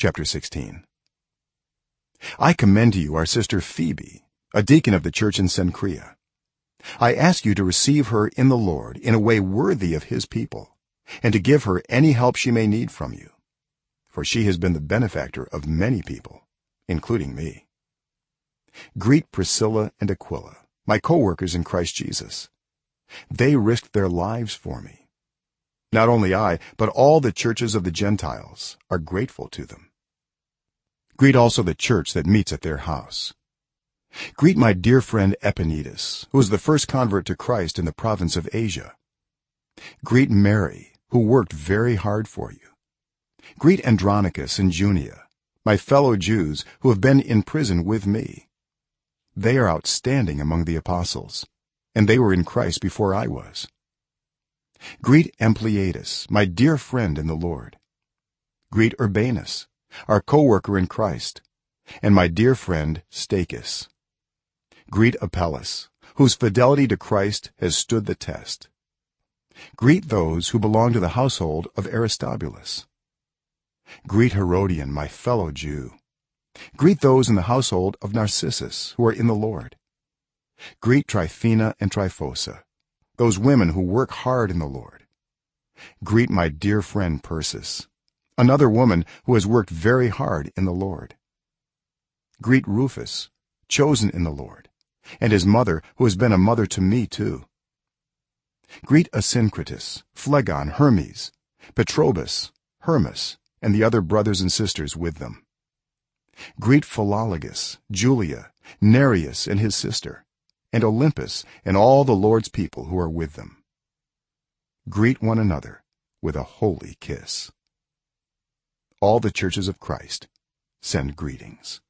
chapter 16 i commend to you our sister phoebe a deacon of the church in cenchreae. I ask you to receive her in the lord in a way worthy of his people and to give her any help she may need from you for she has been the benefactor of many people including me. Greet priscilla and aquila my co-workers in Christ Jesus. They risked their lives for me. Not only i but all the churches of the gentiles are grateful to them greet also the church that meets at their house. Greet my dear friend epaenetus who was the first convert to Christ in the province of Asia. Greet Mary who worked very hard for you. Greet andronicus and junia my fellow jews who have been in prison with me. They are outstanding among the apostles and they were in Christ before I was. Greet ampliatus my dear friend in the lord. Greet urbanus our co-worker in Christ and my dear friend stachys. Greet apelles whose fidelity to Christ has stood the test. Greet those who belong to the household of aristobulus. Greet Herodion my fellow jew. Greet those in the household of narcissus who are in the lord. Greet tryphena and tryphosa those women who work hard in the lord. Greet my dear friend persis another woman who has worked very hard in the lord. Greet rufus chosen in the lord and his mother who has been a mother to me too. Greet asyncritus phlegon hermes patrobas hermas and the other brothers and sisters with them. Greet philologus julia nereus and his sister and olympas and all the lord's people who are with them. Greet one another with a holy kiss all the churches of Christ send greetings.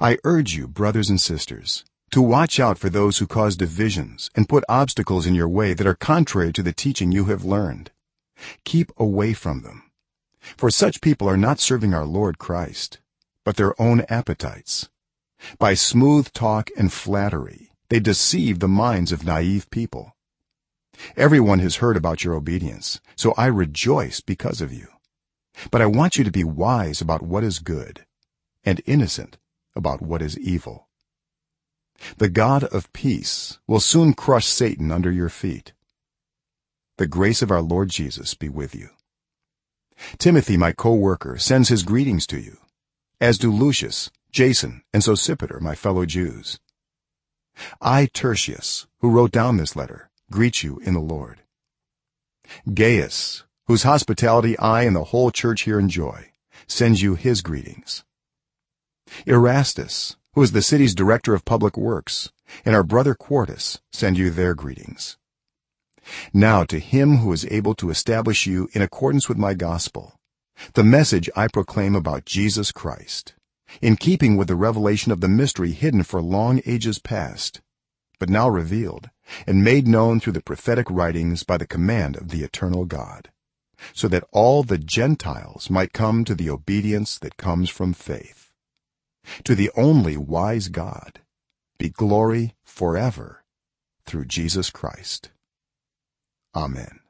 I urge you brothers and sisters to watch out for those who cause divisions and put obstacles in your way that are contrary to the teaching you have learned. Keep away from them. For such people are not serving our lord christ but their own appetites. By smooth talk and flattery they deceive the minds of naive people. Everyone has heard about your obedience so i rejoice because of you but i want you to be wise about what is good and innocent about what is evil. The god of peace will soon crush satan under your feet. The grace of our lord jesus be with you. Timothy my co-worker sends his greetings to you as do lucius jason and sosipater my fellow jews. I tertius who wrote down this letter greet you in the lord. Gaius whose hospitality i and the whole church here enjoy sends you his greetings. Erastus who is the city's director of public works and our brother quartus send you their greetings. Now to him who is able to establish you in accordance with my gospel the message i proclaim about jesus christ in keeping with the revelation of the mystery hidden for long ages past but now revealed and made known through the prophetic writings by the command of the eternal god so that all the gentiles might come to the obedience that comes from faith. To the only wise god be glory forever through jesus christ. Amen